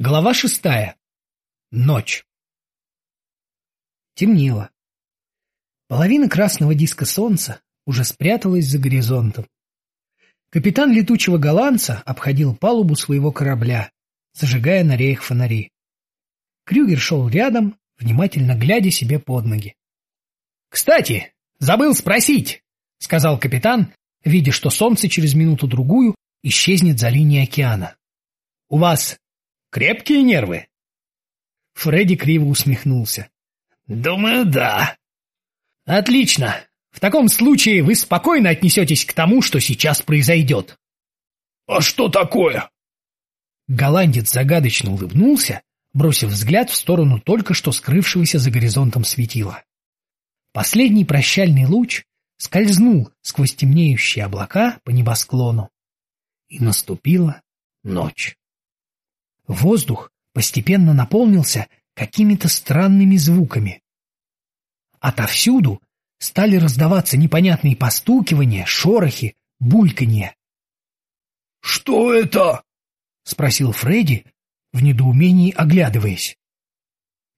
Глава шестая. Ночь. Темнело. Половина красного диска солнца уже спряталась за горизонтом. Капитан летучего голландца обходил палубу своего корабля, зажигая на реях фонари. Крюгер шел рядом, внимательно глядя себе под ноги. — Кстати, забыл спросить, — сказал капитан, видя, что солнце через минуту-другую исчезнет за линией океана. — У вас Крепкие нервы?» Фредди криво усмехнулся. «Думаю, да». «Отлично. В таком случае вы спокойно отнесетесь к тому, что сейчас произойдет». «А что такое?» Голландец загадочно улыбнулся, бросив взгляд в сторону только что скрывшегося за горизонтом светила. Последний прощальный луч скользнул сквозь темнеющие облака по небосклону. И наступила ночь. Воздух постепенно наполнился какими-то странными звуками. Отовсюду стали раздаваться непонятные постукивания, шорохи, бульканье. — Что это? — спросил Фредди, в недоумении оглядываясь.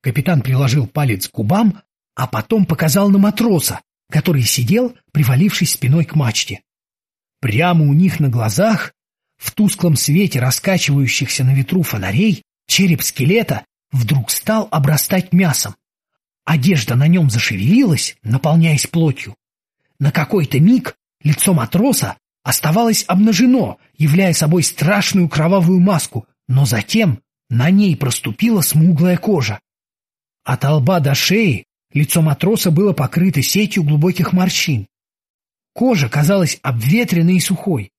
Капитан приложил палец к губам, а потом показал на матроса, который сидел, привалившись спиной к мачте. Прямо у них на глазах в тусклом свете раскачивающихся на ветру фонарей череп скелета вдруг стал обрастать мясом. Одежда на нем зашевелилась, наполняясь плотью. На какой-то миг лицо матроса оставалось обнажено, являя собой страшную кровавую маску, но затем на ней проступила смуглая кожа. От лба до шеи лицо матроса было покрыто сетью глубоких морщин. Кожа казалась обветренной и сухой.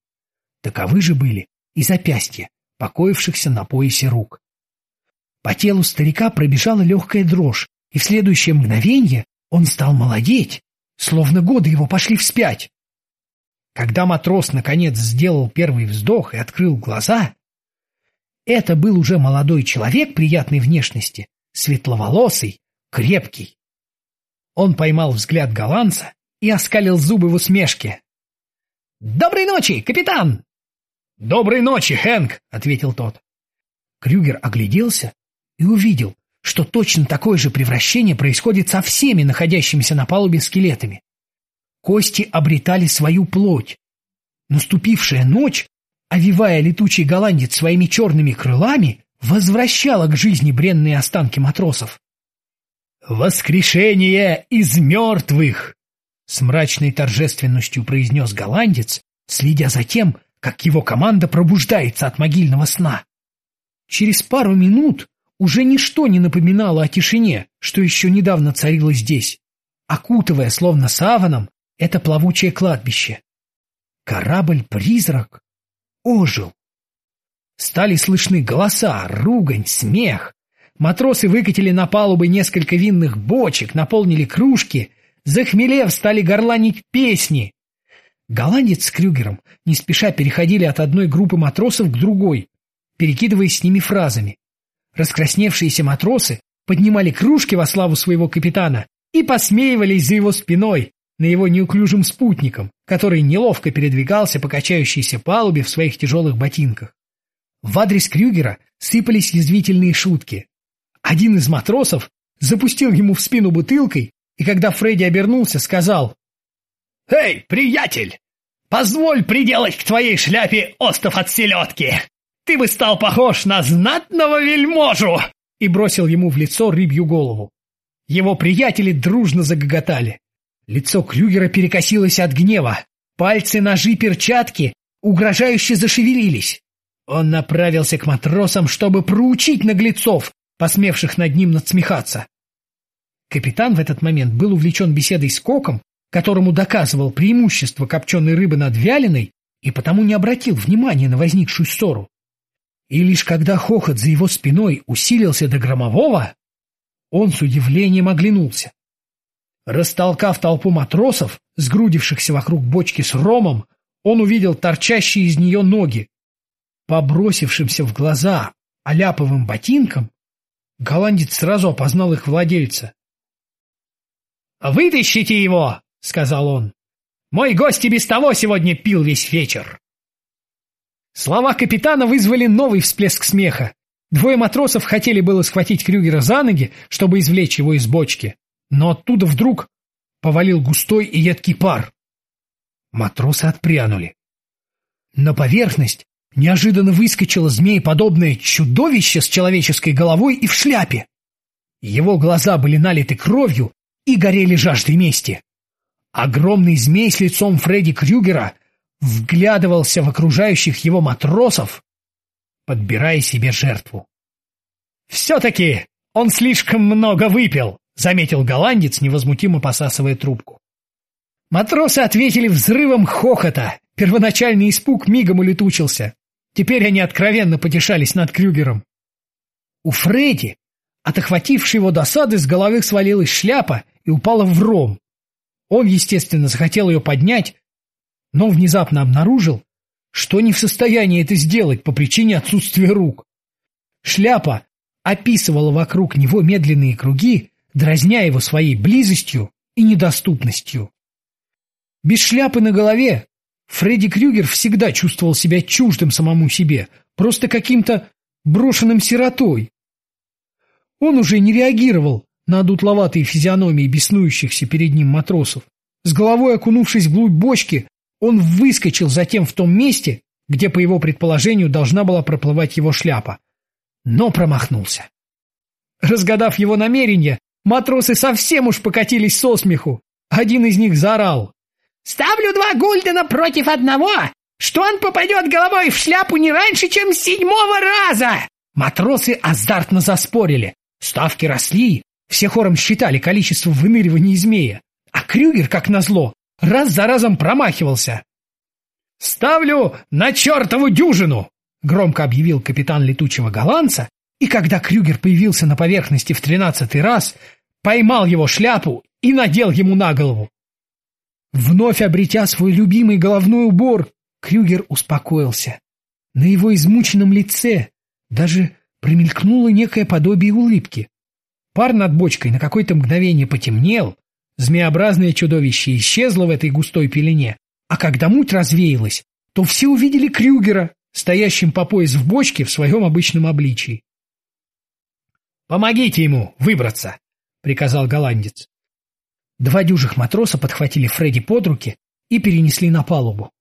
Таковы же были и запястья, покоившихся на поясе рук. По телу старика пробежала легкая дрожь, и в следующее мгновение он стал молодеть, словно годы его пошли вспять. Когда матрос наконец сделал первый вздох и открыл глаза, это был уже молодой человек приятной внешности, светловолосый, крепкий. Он поймал взгляд голландца и оскалил зубы в усмешке. «Доброй ночи, капитан!» «Доброй ночи, Хэнк!» — ответил тот. Крюгер огляделся и увидел, что точно такое же превращение происходит со всеми находящимися на палубе скелетами. Кости обретали свою плоть. Наступившая ночь, овивая летучий голландец своими черными крылами, возвращала к жизни бренные останки матросов. «Воскрешение из мертвых!» — с мрачной торжественностью произнес голландец, следя за тем, как его команда пробуждается от могильного сна. Через пару минут уже ничто не напоминало о тишине, что еще недавно царило здесь, окутывая словно саваном это плавучее кладбище. Корабль-призрак ожил. Стали слышны голоса, ругань, смех. Матросы выкатили на палубы несколько винных бочек, наполнили кружки, захмелев, стали горланить песни. Голландец с Крюгером не спеша переходили от одной группы матросов к другой, перекидываясь с ними фразами. Раскрасневшиеся матросы поднимали кружки во славу своего капитана и посмеивались за его спиной на его неуклюжим спутником, который неловко передвигался по качающейся палубе в своих тяжелых ботинках. В адрес Крюгера сыпались язвительные шутки. Один из матросов запустил ему в спину бутылкой, и когда Фредди обернулся, сказал «Эй, приятель, позволь приделать к твоей шляпе остов от селедки. Ты бы стал похож на знатного вельможу!» и бросил ему в лицо рыбью голову. Его приятели дружно загоготали. Лицо Клюгера перекосилось от гнева. Пальцы, ножи, перчатки угрожающе зашевелились. Он направился к матросам, чтобы проучить наглецов, посмевших над ним надсмехаться. Капитан в этот момент был увлечен беседой с Коком которому доказывал преимущество копченой рыбы над вяленой и потому не обратил внимания на возникшую ссору. И лишь когда хохот за его спиной усилился до громового, он с удивлением оглянулся. Растолкав толпу матросов, сгрудившихся вокруг бочки с ромом, он увидел торчащие из нее ноги. По бросившимся в глаза аляповым ботинкам голландец сразу опознал их владельца. «Вытащите его!» — сказал он. «Мой гость и без того сегодня пил весь вечер». Слова капитана вызвали новый всплеск смеха. Двое матросов хотели было схватить Крюгера за ноги, чтобы извлечь его из бочки, но оттуда вдруг повалил густой и едкий пар. Матросы отпрянули. На поверхность неожиданно выскочило змееподобное чудовище с человеческой головой и в шляпе. Его глаза были налиты кровью и горели жаждой мести. Огромный змей с лицом Фредди Крюгера вглядывался в окружающих его матросов, подбирая себе жертву. «Все-таки он слишком много выпил», — заметил голландец, невозмутимо посасывая трубку. Матросы ответили взрывом хохота. Первоначальный испуг мигом улетучился. Теперь они откровенно потешались над Крюгером. У Фредди, от охватившей его досады, с головы свалилась шляпа и упала в ром. Он, естественно, захотел ее поднять, но внезапно обнаружил, что не в состоянии это сделать по причине отсутствия рук. Шляпа описывала вокруг него медленные круги, дразня его своей близостью и недоступностью. Без шляпы на голове Фредди Крюгер всегда чувствовал себя чуждым самому себе, просто каким-то брошенным сиротой. Он уже не реагировал на дутловатые физиономии беснующихся перед ним матросов. С головой окунувшись вглубь бочки, он выскочил затем в том месте, где, по его предположению, должна была проплывать его шляпа, но промахнулся. Разгадав его намерение, матросы совсем уж покатились со смеху. Один из них заорал. «Ставлю два гульдена против одного, что он попадет головой в шляпу не раньше, чем седьмого раза!» Матросы азартно заспорили. Ставки росли, все хором считали количество выныриваний змея. А Крюгер, как назло, раз за разом промахивался. «Ставлю на чертову дюжину!» — громко объявил капитан летучего голландца, и когда Крюгер появился на поверхности в тринадцатый раз, поймал его шляпу и надел ему на голову. Вновь обретя свой любимый головной убор, Крюгер успокоился. На его измученном лице даже промелькнуло некое подобие улыбки. Пар над бочкой на какое-то мгновение потемнел, Змеобразное чудовище исчезло в этой густой пелене, а когда муть развеялась, то все увидели Крюгера, стоящим по пояс в бочке в своем обычном обличии. «Помогите ему выбраться!» — приказал голландец. Два дюжих матроса подхватили Фредди под руки и перенесли на палубу.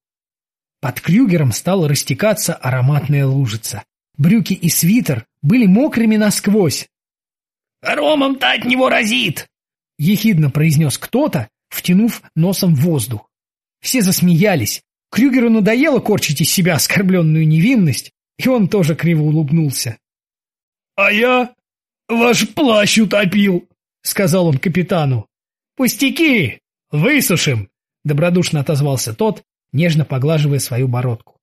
Под Крюгером стала растекаться ароматная лужица. Брюки и свитер были мокрыми насквозь. «Ромом-то от него разит!» — ехидно произнес кто-то, втянув носом в воздух. Все засмеялись. Крюгеру надоело корчить из себя оскорбленную невинность, и он тоже криво улыбнулся. — А я ваш плащ утопил, — сказал он капитану. — Пустяки! Высушим! — добродушно отозвался тот, нежно поглаживая свою бородку.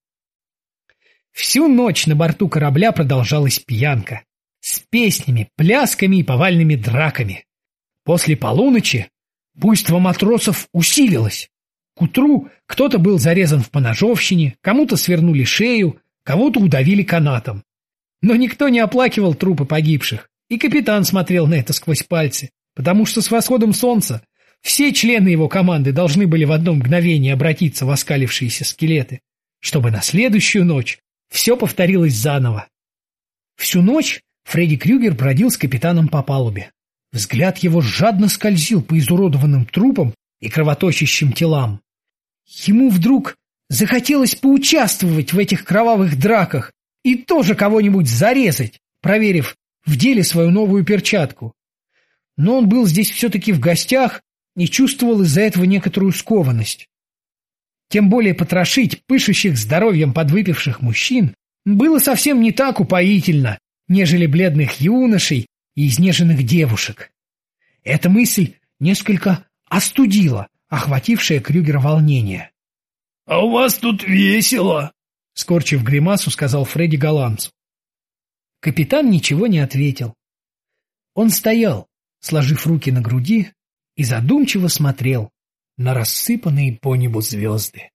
Всю ночь на борту корабля продолжалась пьянка. Песнями, плясками и повальными драками. После полуночи буйство матросов усилилось. К утру кто-то был зарезан в поножовщине, кому-то свернули шею, кого-то удавили канатом. Но никто не оплакивал трупы погибших, и капитан смотрел на это сквозь пальцы, потому что с восходом солнца все члены его команды должны были в одно мгновение обратиться в оскалившиеся скелеты, чтобы на следующую ночь все повторилось заново. Всю ночь Фредди Крюгер бродил с капитаном по палубе. Взгляд его жадно скользил по изуродованным трупам и кровоточащим телам. Ему вдруг захотелось поучаствовать в этих кровавых драках и тоже кого-нибудь зарезать, проверив в деле свою новую перчатку. Но он был здесь все-таки в гостях и чувствовал из-за этого некоторую скованность. Тем более потрошить пышущих здоровьем подвыпивших мужчин было совсем не так упоительно, нежели бледных юношей и изнеженных девушек. Эта мысль несколько остудила охватившее Крюгера волнение. — А у вас тут весело! — скорчив гримасу, сказал Фредди голландцу. Капитан ничего не ответил. Он стоял, сложив руки на груди, и задумчиво смотрел на рассыпанные по небу звезды.